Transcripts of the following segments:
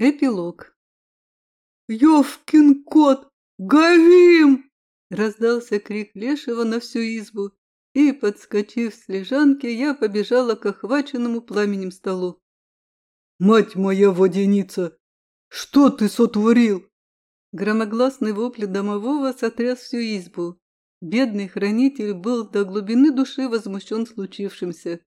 Эпилог. «Ёвкин кот! Горим!» Раздался крик Лешего на всю избу, и, подскочив с лежанки, я побежала к охваченному пламенем столу. «Мать моя водяница! Что ты сотворил?» Громогласный вопль домового сотряс всю избу. Бедный хранитель был до глубины души возмущен случившимся.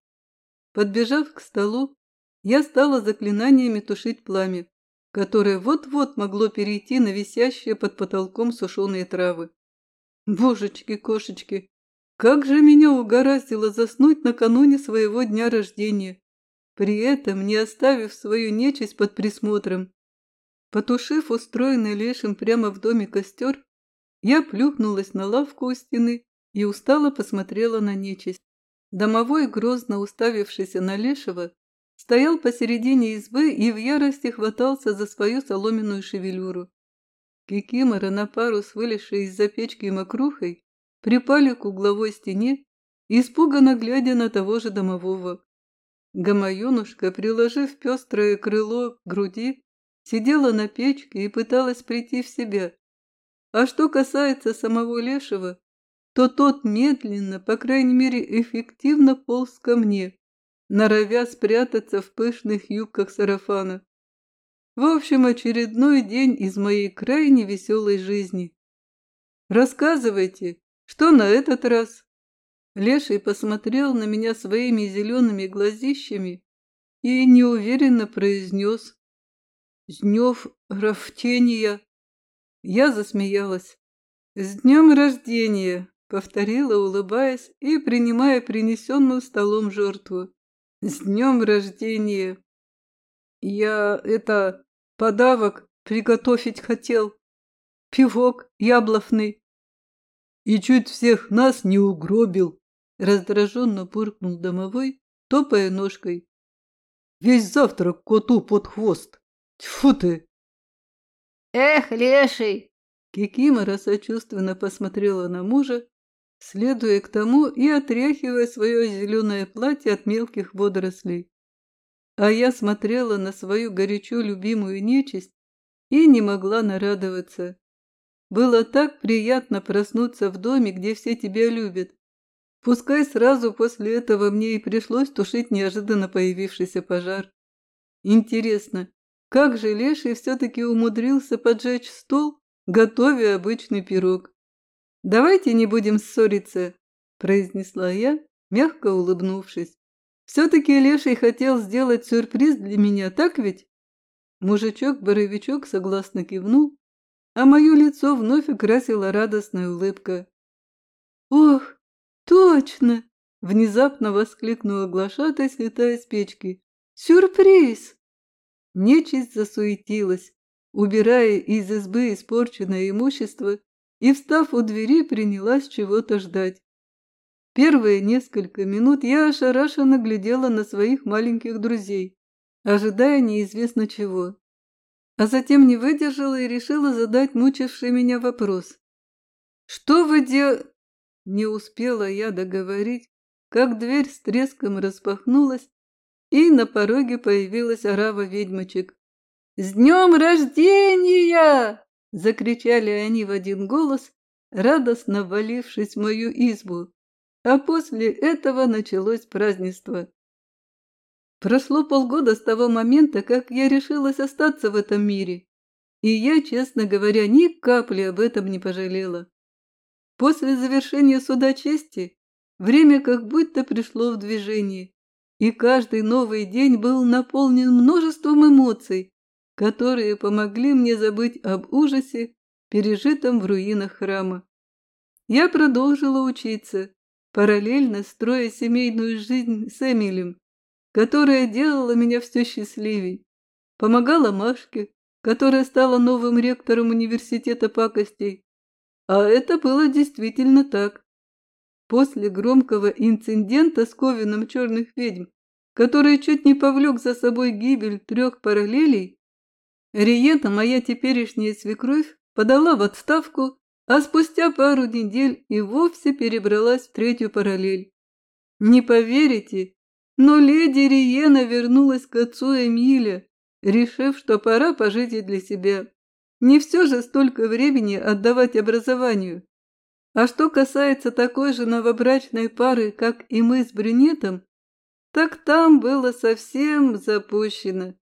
Подбежав к столу, я стала заклинаниями тушить пламя которое вот-вот могло перейти на висящие под потолком сушеные травы. Божечки-кошечки, как же меня угораздило заснуть накануне своего дня рождения, при этом не оставив свою нечисть под присмотром. Потушив устроенный лешим прямо в доме костер, я плюхнулась на лавку у стены и устало посмотрела на нечисть. Домовой, грозно уставившийся на лешего, стоял посередине избы и в ярости хватался за свою соломенную шевелюру. Кикимора на пару с вылезшей из-за печки мокрухой припали к угловой стене, испуганно глядя на того же домового. Гамаюнушка, приложив пестрое крыло к груди, сидела на печке и пыталась прийти в себя. А что касается самого Лешего, то тот медленно, по крайней мере эффективно полз ко мне, норовя спрятаться в пышных юбках сарафана. В общем, очередной день из моей крайне веселой жизни. Рассказывайте, что на этот раз? Леший посмотрел на меня своими зелеными глазищами и неуверенно произнес «С рафтения!» Я засмеялась. «С днем рождения!» — повторила, улыбаясь и принимая принесенную столом жертву. С днем рождения! Я это подавок приготовить хотел. Пивок ябловный. И чуть всех нас не угробил, раздраженно буркнул домовой, топая ножкой. Весь завтрак коту под хвост. Тьфу ты! Эх, леший! Кикимора сочувственно посмотрела на мужа следуя к тому и отряхивая свое зеленое платье от мелких водорослей. А я смотрела на свою горячо любимую нечисть и не могла нарадоваться. Было так приятно проснуться в доме, где все тебя любят. Пускай сразу после этого мне и пришлось тушить неожиданно появившийся пожар. Интересно, как же Леший все-таки умудрился поджечь стол, готовя обычный пирог? «Давайте не будем ссориться», – произнесла я, мягко улыбнувшись. «Все-таки Леший хотел сделать сюрприз для меня, так ведь?» Мужичок-боровичок согласно кивнул, а мое лицо вновь украсила радостная улыбка. «Ох, точно!» – внезапно воскликнула глашатай, слетая с печки. «Сюрприз!» Нечисть засуетилась, убирая из избы испорченное имущество и, встав у двери, принялась чего-то ждать. Первые несколько минут я ошарашенно глядела на своих маленьких друзей, ожидая неизвестно чего. А затем не выдержала и решила задать мучивший меня вопрос. «Что вы де...» Не успела я договорить, как дверь с треском распахнулась, и на пороге появилась орава ведьмочек. «С днем рождения!» Закричали они в один голос, радостно валившись в мою избу. А после этого началось празднество. Прошло полгода с того момента, как я решилась остаться в этом мире, и я, честно говоря, ни капли об этом не пожалела. После завершения суда чести время как будто пришло в движение, и каждый новый день был наполнен множеством эмоций, которые помогли мне забыть об ужасе, пережитом в руинах храма. Я продолжила учиться, параллельно строя семейную жизнь с Эмилем, которая делала меня все счастливей. Помогала Машке, которая стала новым ректором университета пакостей. А это было действительно так. После громкого инцидента с Ковином черных ведьм, который чуть не повлек за собой гибель трех параллелей, Риета, моя теперешняя свекровь, подала в отставку, а спустя пару недель и вовсе перебралась в третью параллель. Не поверите, но леди Риена вернулась к отцу Эмиля, решив, что пора пожить и для себя. Не все же столько времени отдавать образованию. А что касается такой же новобрачной пары, как и мы с брюнетом, так там было совсем запущено.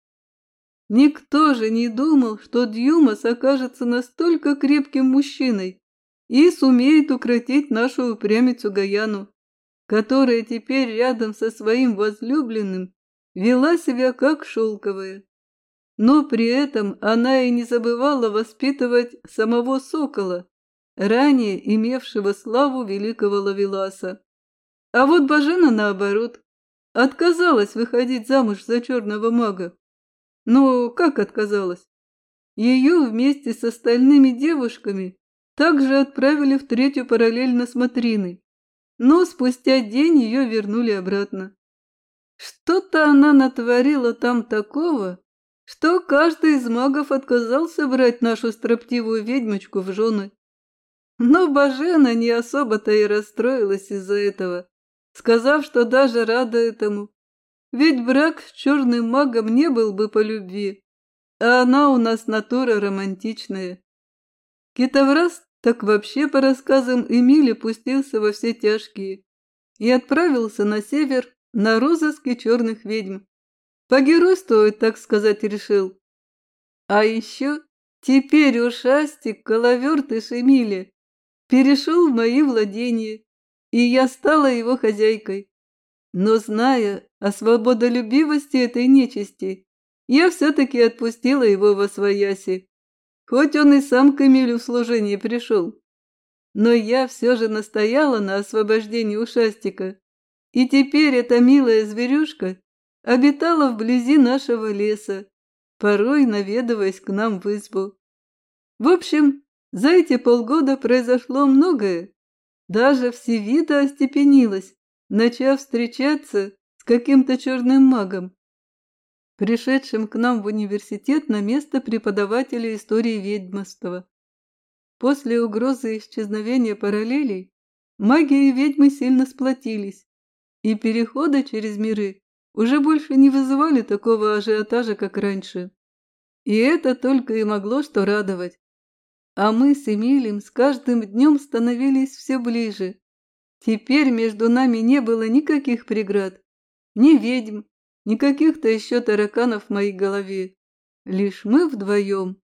Никто же не думал, что Дьюмас окажется настолько крепким мужчиной и сумеет укротить нашу упрямицу Гаяну, которая теперь рядом со своим возлюбленным вела себя как шелковая. Но при этом она и не забывала воспитывать самого сокола, ранее имевшего славу великого Лавеласа. А вот Бажена, наоборот, отказалась выходить замуж за черного мага. Ну, как отказалась? Ее вместе с остальными девушками также отправили в третью параллель на смотрины, но спустя день ее вернули обратно. Что-то она натворила там такого, что каждый из магов отказался брать нашу строптивую ведьмочку в жены. Но Бажена не особо-то и расстроилась из-за этого, сказав, что даже рада этому. Ведь брак с черным магом не был бы по любви, а она у нас натура романтичная. Китоврас так вообще по рассказам Эмили пустился во все тяжкие и отправился на север на розыске черных ведьм. Погеройствовать, так сказать, решил. А еще теперь ушастик, коловертыш Эмили перешел в мои владения, и я стала его хозяйкой. Но зная о свободолюбивости этой нечисти, я все-таки отпустила его во свояси, хоть он и сам к Эмилю в служение пришел. Но я все же настояла на освобождении ушастика, и теперь эта милая зверюшка обитала вблизи нашего леса, порой наведываясь к нам в избу. В общем, за эти полгода произошло многое. Даже Всевида остепенилась, начав встречаться каким-то черным магом, пришедшим к нам в университет на место преподавателя истории ведьмовства. После угрозы исчезновения параллелей маги и ведьмы сильно сплотились, и переходы через миры уже больше не вызывали такого ажиотажа, как раньше. И это только и могло что радовать. А мы с Эмилием с каждым днем становились все ближе. Теперь между нами не было никаких преград, ни ведьм, ни каких-то еще тараканов в моей голове. Лишь мы вдвоем.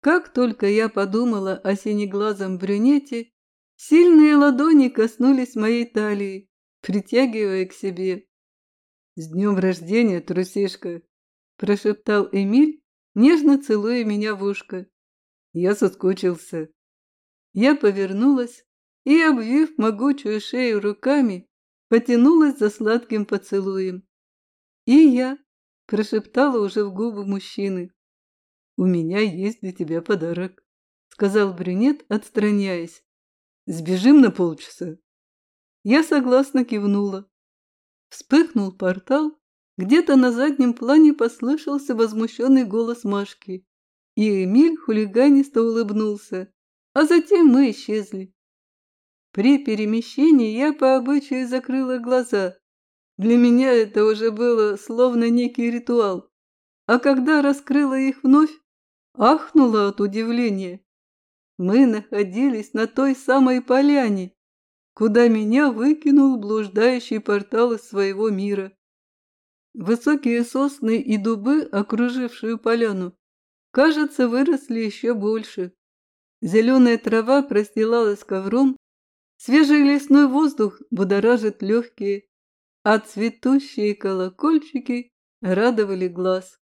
Как только я подумала о синеглазом брюнете, сильные ладони коснулись моей талии, притягивая к себе. «С днем рождения, трусишка!» – прошептал Эмиль, нежно целуя меня в ушко. Я соскучился. Я повернулась и, обвив могучую шею руками, потянулась за сладким поцелуем. «И я», – прошептала уже в губы мужчины. «У меня есть для тебя подарок», – сказал брюнет, отстраняясь. «Сбежим на полчаса». Я согласно кивнула. Вспыхнул портал, где-то на заднем плане послышался возмущенный голос Машки и Эмиль хулиганисто улыбнулся, а затем мы исчезли. При перемещении я по обычаю закрыла глаза. Для меня это уже было словно некий ритуал. А когда раскрыла их вновь, ахнула от удивления. Мы находились на той самой поляне, куда меня выкинул блуждающий портал из своего мира. Высокие сосны и дубы, окружившие поляну, кажется, выросли еще больше. Зеленая трава простилалась ковром, свежий лесной воздух будоражит легкие, а цветущие колокольчики радовали глаз.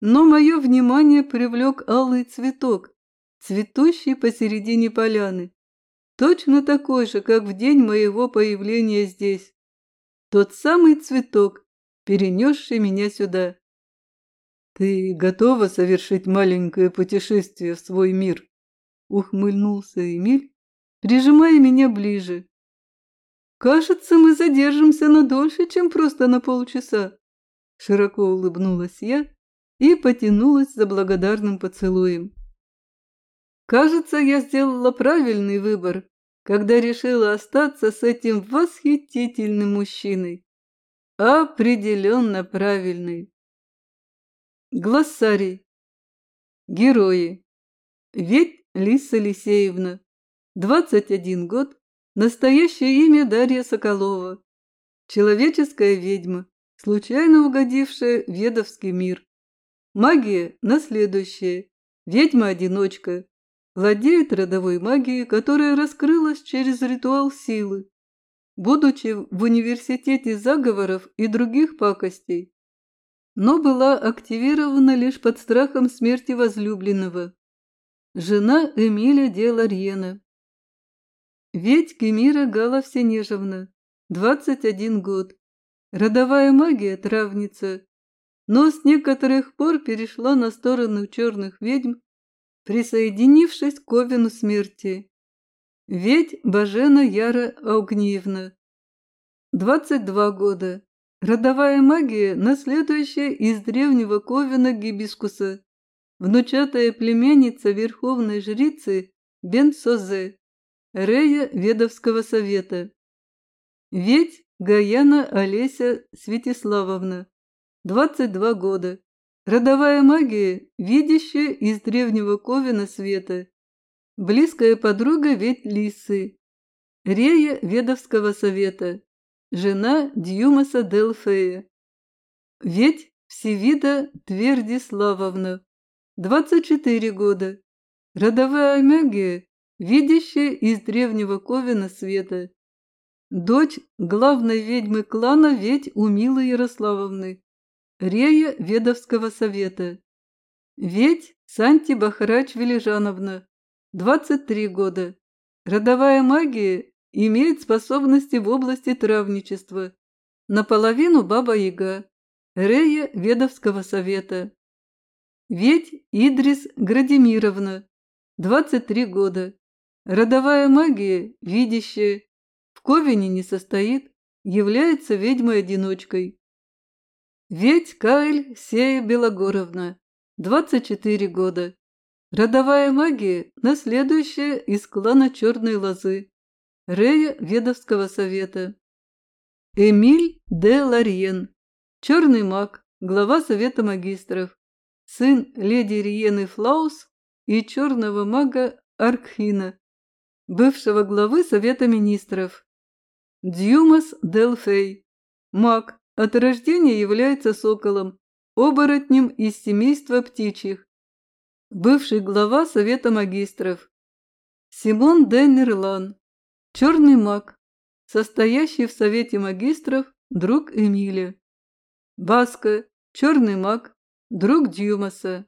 Но мое внимание привлек алый цветок, цветущий посередине поляны, точно такой же, как в день моего появления здесь. Тот самый цветок, перенесший меня сюда. «Ты готова совершить маленькое путешествие в свой мир?» — ухмыльнулся Эмиль, прижимая меня ближе. «Кажется, мы задержимся на дольше, чем просто на полчаса», — широко улыбнулась я и потянулась за благодарным поцелуем. «Кажется, я сделала правильный выбор, когда решила остаться с этим восхитительным мужчиной. Определенно правильный. Глоссарий. Герои. Ведь Лиса Лисеевна. 21 год. Настоящее имя Дарья Соколова. Человеческая ведьма, случайно угодившая в ведовский мир. Магия наследующая. Ведьма-одиночка. Владеет родовой магией, которая раскрылась через ритуал силы. Будучи в университете заговоров и других пакостей, но была активирована лишь под страхом смерти возлюбленного. Жена Эмиля де Ларьена. Ведь Кемира Гала Всенежевна, 21 год, родовая магия травница, но с некоторых пор перешла на сторону черных ведьм, присоединившись к Ковину смерти. Ведь Бажена Яра Аугниевна, 22 года, Родовая магия, наследующая из древнего Ковина Гибискуса, внучатая племянница верховной жрицы Бен-Созе, Рея Ведовского совета. Ведь Гаяна Олеся Святиславовна, 22 года, родовая магия, видящая из древнего Ковина света, близкая подруга ведь Лисы, Рея Ведовского совета жена Дьюмаса Делфея. Ведь Всевида Твердиславовна, 24 года, родовая магия, видящая из древнего Ковина света, дочь главной ведьмы клана Ведь Умилы Ярославовны, Рея Ведовского совета. Ведь Санти Бахрач Велижановна, 23 года, родовая магия имеет способности в области травничества. Наполовину Баба-Яга, Рея Ведовского совета. Ведь Идрис Градимировна, 23 года. Родовая магия, видящая, в Ковине не состоит, является ведьмой-одиночкой. Ведь Каэль Сея Белогоровна, 24 года. Родовая магия, наследующая из клана Черной Лозы. Рея Ведовского совета. Эмиль де Ларьен, черный маг, глава совета магистров, сын леди Риены Флаус и черного мага Аркхина, бывшего главы совета министров. Дьюмас Делфей, маг, от рождения является соколом, оборотнем из семейства птичьих, бывший глава совета магистров. Симон Деннерлан, Черный маг, состоящий в совете магистров, друг Эмиля. Баска, черный маг, друг Дьюмаса.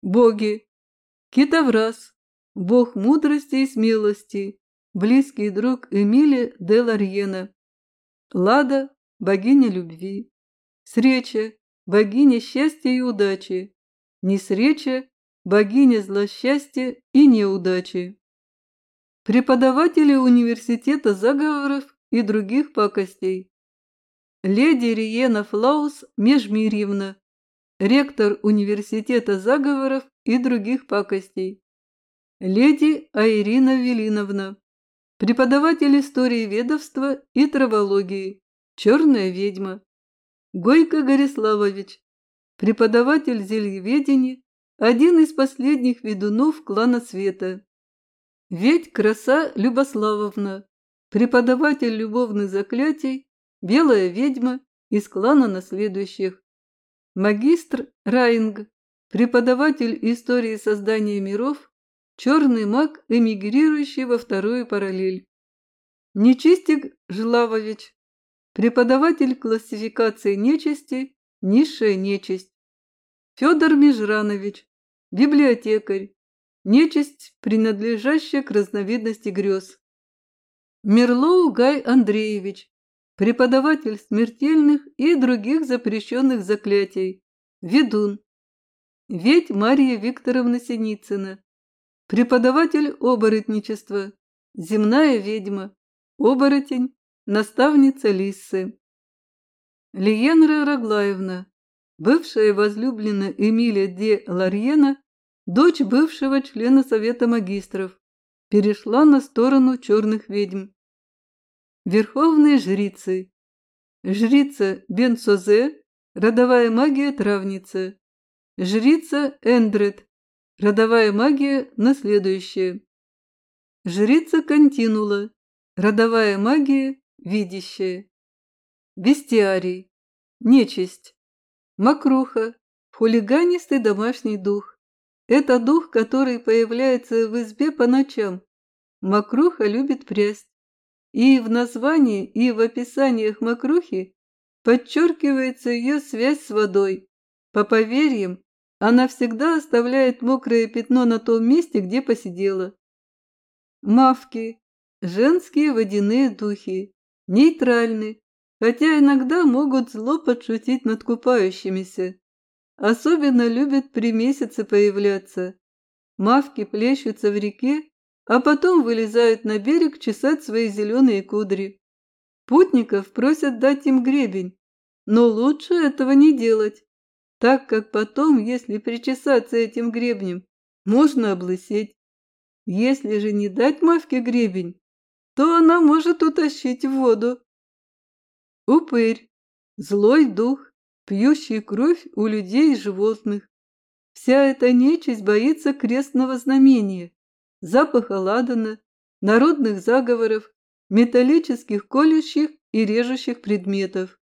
Боги. Китаврас, бог мудрости и смелости, близкий друг Эмиля де Ларьена. Лада, богиня любви. Среча, богиня счастья и удачи. Несреча, богиня злосчастья и неудачи преподаватели университета заговоров и других пакостей. Леди Риена Флаус Межмирьевна, ректор университета заговоров и других пакостей. Леди Айрина Велиновна, преподаватель истории ведовства и травологии, черная ведьма. Гойко Гориславович, преподаватель зельеведения, один из последних ведунов клана Света. Ведь краса Любославовна, преподаватель любовных заклятий, белая ведьма из клана наследующих. Магистр Райнг, преподаватель истории создания миров, черный маг, эмигрирующий во вторую параллель. Нечистик Жлавович, преподаватель классификации нечисти, низшая нечисть. Федор Межранович, библиотекарь, Нечисть, принадлежащая к разновидности грез. Мерлоу Гай Андреевич, преподаватель смертельных и других запрещенных заклятий, ведун. Ведь Мария Викторовна Синицына, преподаватель оборотничества, земная ведьма, оборотень, наставница Лиссы. Лиенра Раглаевна, бывшая возлюбленная Эмиля де Ларьена дочь бывшего члена Совета магистров, перешла на сторону черных ведьм. Верховные жрицы. Жрица Бен Созе, родовая магия травница, Жрица Эндред. Родовая магия наследующая. Жрица Континула. Родовая магия видящая. Бестиарий. Нечисть. Макруха. Хулиганистый домашний дух. Это дух, который появляется в избе по ночам. Макруха любит прясть. И в названии, и в описаниях Макрухи подчеркивается ее связь с водой. По поверьям, она всегда оставляет мокрое пятно на том месте, где посидела. Мавки – женские водяные духи, нейтральны, хотя иногда могут зло подшутить над купающимися. Особенно любят при месяце появляться. Мавки плещутся в реке, а потом вылезают на берег чесать свои зеленые кудри. Путников просят дать им гребень, но лучше этого не делать, так как потом, если причесаться этим гребнем, можно облысеть. Если же не дать Мавке гребень, то она может утащить в воду. Упырь, злой дух, пьющий кровь у людей и животных. Вся эта нечисть боится крестного знамения, запаха ладана, народных заговоров, металлических колющих и режущих предметов.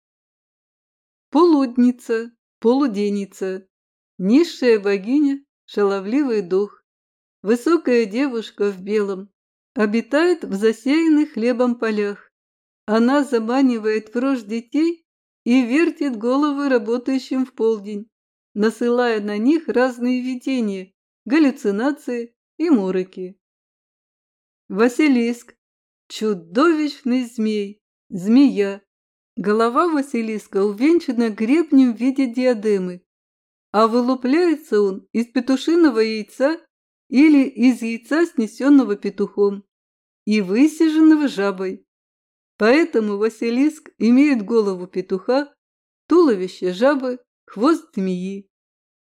Полудница, полуденница, низшая богиня, шаловливый дух, высокая девушка в белом, обитает в засеянных хлебом полях. Она заманивает в рожь детей и вертит головы работающим в полдень, насылая на них разные видения, галлюцинации и мороки. Василиск – чудовищный змей, змея. Голова Василиска увенчана гребнем в виде диадемы, а вылупляется он из петушиного яйца или из яйца, снесенного петухом и высиженного жабой. Поэтому Василиск имеет голову петуха, туловище жабы, хвост змеи.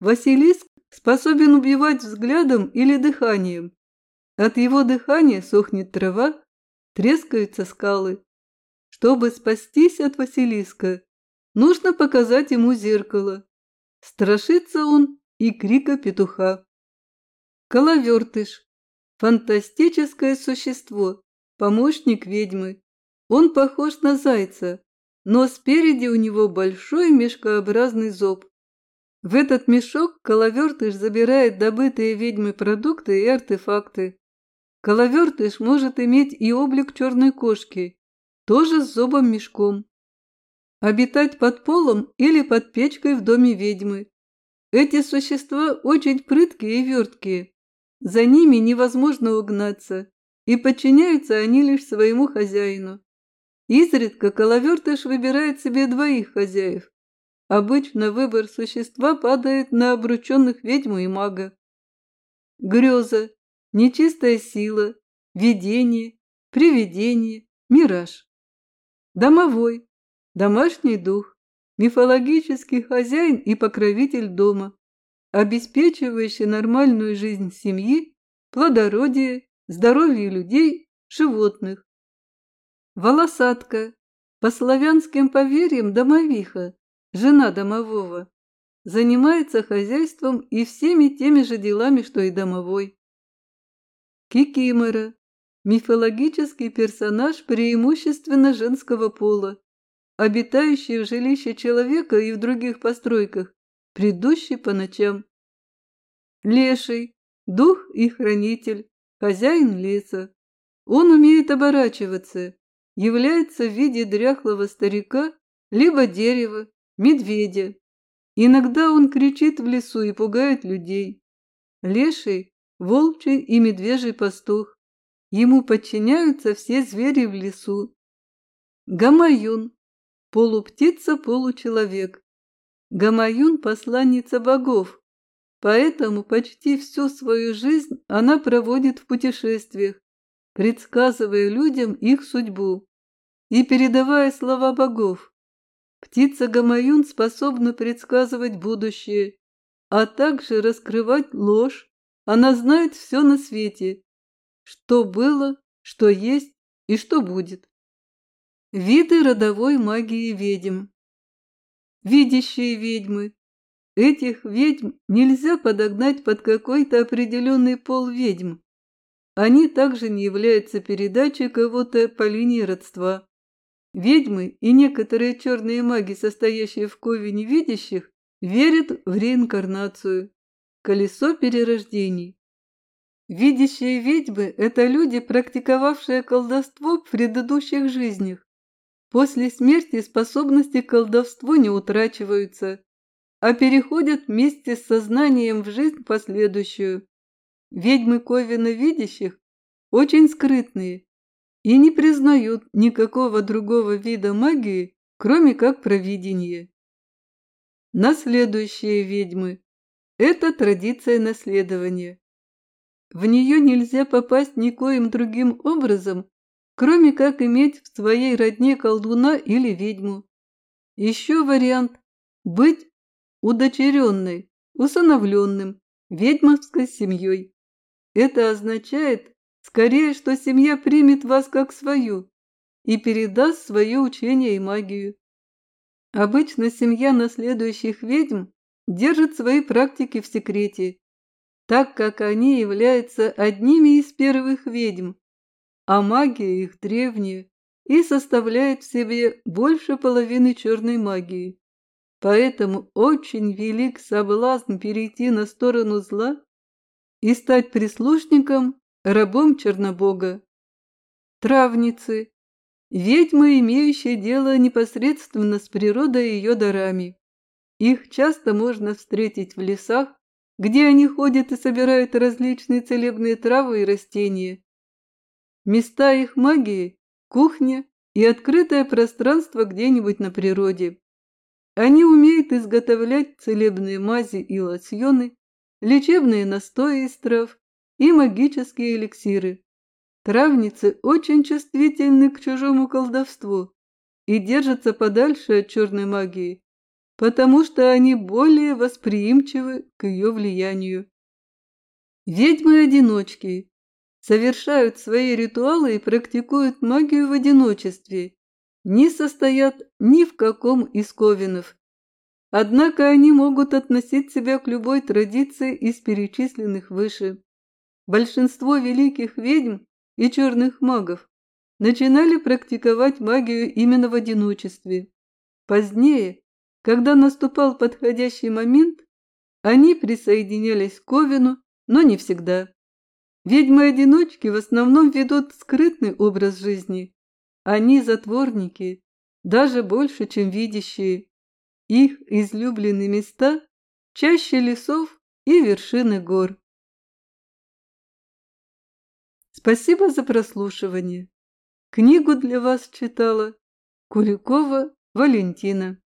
Василиск способен убивать взглядом или дыханием. От его дыхания сохнет трава, трескаются скалы. Чтобы спастись от Василиска, нужно показать ему зеркало. Страшится он и крика петуха. Коловертыш – фантастическое существо, помощник ведьмы. Он похож на зайца, но спереди у него большой мешкообразный зоб. В этот мешок коловертыш забирает добытые ведьмой продукты и артефакты. Коловертыш может иметь и облик черной кошки, тоже с зобом-мешком. Обитать под полом или под печкой в доме ведьмы. Эти существа очень прыткие и верткие. За ними невозможно угнаться, и подчиняются они лишь своему хозяину. Изредка коловертыш выбирает себе двоих хозяев. Обычно выбор существа падает на обрученных ведьму и мага. Греза, нечистая сила, видение, привидение, мираж. Домовой, домашний дух, мифологический хозяин и покровитель дома, обеспечивающий нормальную жизнь семьи, плодородие, здоровье людей, животных. Волосатка, по славянским поверьям домовиха, жена домового, занимается хозяйством и всеми теми же делами, что и домовой. Кикимора, мифологический персонаж преимущественно женского пола, обитающий в жилище человека и в других постройках, придущий по ночам. Леший, дух и хранитель, хозяин леса. Он умеет оборачиваться, является в виде дряхлого старика, либо дерева, медведя. Иногда он кричит в лесу и пугает людей. Леший, волчий и медвежий пастух. Ему подчиняются все звери в лесу. Гамаюн – полуптица-получеловек. Гамаюн – посланница богов, поэтому почти всю свою жизнь она проводит в путешествиях, предсказывая людям их судьбу и передавая слова богов. Птица Гамаюн способна предсказывать будущее, а также раскрывать ложь. Она знает все на свете, что было, что есть и что будет. Виды родовой магии ведьм. Видящие ведьмы. Этих ведьм нельзя подогнать под какой-то определенный пол ведьм. Они также не являются передачей кого-то по линии родства. Ведьмы и некоторые черные маги, состоящие в кове невидящих, верят в реинкарнацию, колесо перерождений. Видящие ведьмы – это люди, практиковавшие колдовство в предыдущих жизнях. После смерти способности к колдовству не утрачиваются, а переходят вместе с сознанием в жизнь последующую. Ведьмы Ковина видящих очень скрытные и не признают никакого другого вида магии, кроме как провидения. Наследующие ведьмы – это традиция наследования. В нее нельзя попасть никоим другим образом, кроме как иметь в своей родне колдуна или ведьму. Еще вариант – быть удочеренной, усыновленным, ведьмовской семьей. Это означает, скорее, что семья примет вас как свою и передаст свое учение и магию. Обычно семья наследующих ведьм держит свои практики в секрете, так как они являются одними из первых ведьм, а магия их древняя и составляет в себе больше половины черной магии. Поэтому очень велик соблазн перейти на сторону зла и стать прислушником, рабом Чернобога. Травницы – ведьмы, имеющие дело непосредственно с природой и ее дарами. Их часто можно встретить в лесах, где они ходят и собирают различные целебные травы и растения. Места их магии – кухня и открытое пространство где-нибудь на природе. Они умеют изготовлять целебные мази и лосьоны, лечебные настои из трав и магические эликсиры. Травницы очень чувствительны к чужому колдовству и держатся подальше от черной магии, потому что они более восприимчивы к ее влиянию. Ведьмы-одиночки совершают свои ритуалы и практикуют магию в одиночестве, не состоят ни в каком из ковенов. Однако они могут относить себя к любой традиции из перечисленных выше. Большинство великих ведьм и черных магов начинали практиковать магию именно в одиночестве. Позднее, когда наступал подходящий момент, они присоединялись к Ковину, но не всегда. Ведьмы-одиночки в основном ведут скрытный образ жизни. Они затворники, даже больше, чем видящие. Их излюбленные места чаще лесов и вершины гор. Спасибо за прослушивание. Книгу для вас читала Куликова Валентина.